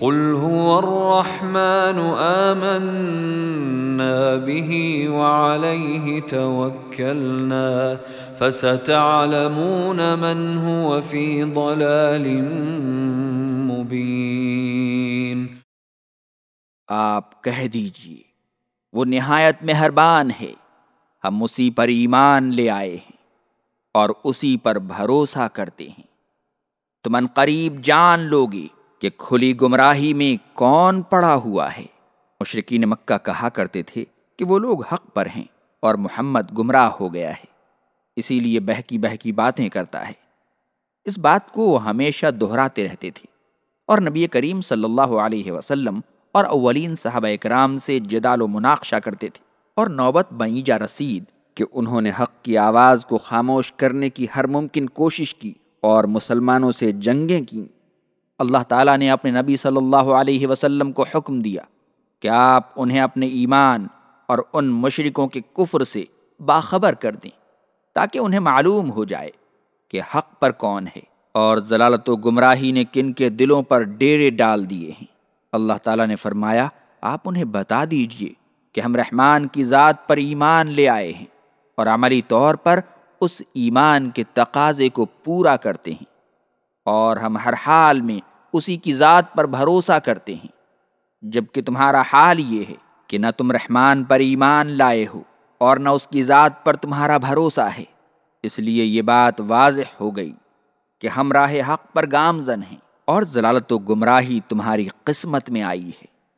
قل هو الرحمن آمنا به وعليه توكلنا فستعلمون من هو في ضلال مبين آپ کہہ دیجیے، وہ نہایت مہربان ہے، ہم اسی پر ایمان لے آئے ہیں اور اسی پر بھروسہ کرتے ہیں۔ تم قریب جان لوگے۔ کہ کھلی گمراہی میں کون پڑا ہوا ہے؟ مشرقین مکہ کہا کرتے تھے کہ وہ لوگ حق پر ہیں اور محمد گمراہ ہو گیا ہے۔ اسی لیے بہکی بہکی باتیں کرتا ہے۔ اس بات کو وہ ہمیشہ دہراتے رہتے تھے۔ اور نبی کریم صلی اللہ علیہ وسلم اور اولین صحابہ اکرام سے جدال و مناقشہ کرتے تھے اور نوبت بئی جا رسید کہ انہوں نے حق کی آواز کو خاموش کرنے کی ہر ممکن کوشش کی اور مسلمانوں سے جنگیں کیں۔ اللہ تعالیٰ نے اپنے نبی صلی اللہ علیہ وسلم کو حکم دیا کہ آپ انہیں اپنے ایمان اور ان مشرکوں کے کفر سے باخبر کر دیں تاکہ انہیں معلوم ہو جائے کہ حق پر کون ہے اور ضلالت و گمراہی نے کن کے دلوں پر ڈیرے ڈال دیے ہیں۔ اللہ تعالیٰ نے فرمایا، آپ انہیں بتا دیجیے کہ ہم رحمان کی ذات پر ایمان لے آئے ہیں اور عملی طور پر اس ایمان کے تقاضے کو پورا کرتے ہیں۔ اور ہم ہر حال میں اسی کی ذات پر بھروسہ کرتے ہیں۔ جبکہ تمہارا حال یہ ہے کہ نہ تم رحمان پر ایمان لائے ہو اور نہ اس کی ذات پر تمہارا بھروسہ ہے۔ اس لیے یہ بات واضح ہو گئی کہ ہم راہ حق پر گامزن ہیں اور ضلالت و گمراہی تمہاری قسمت میں آئی ہے۔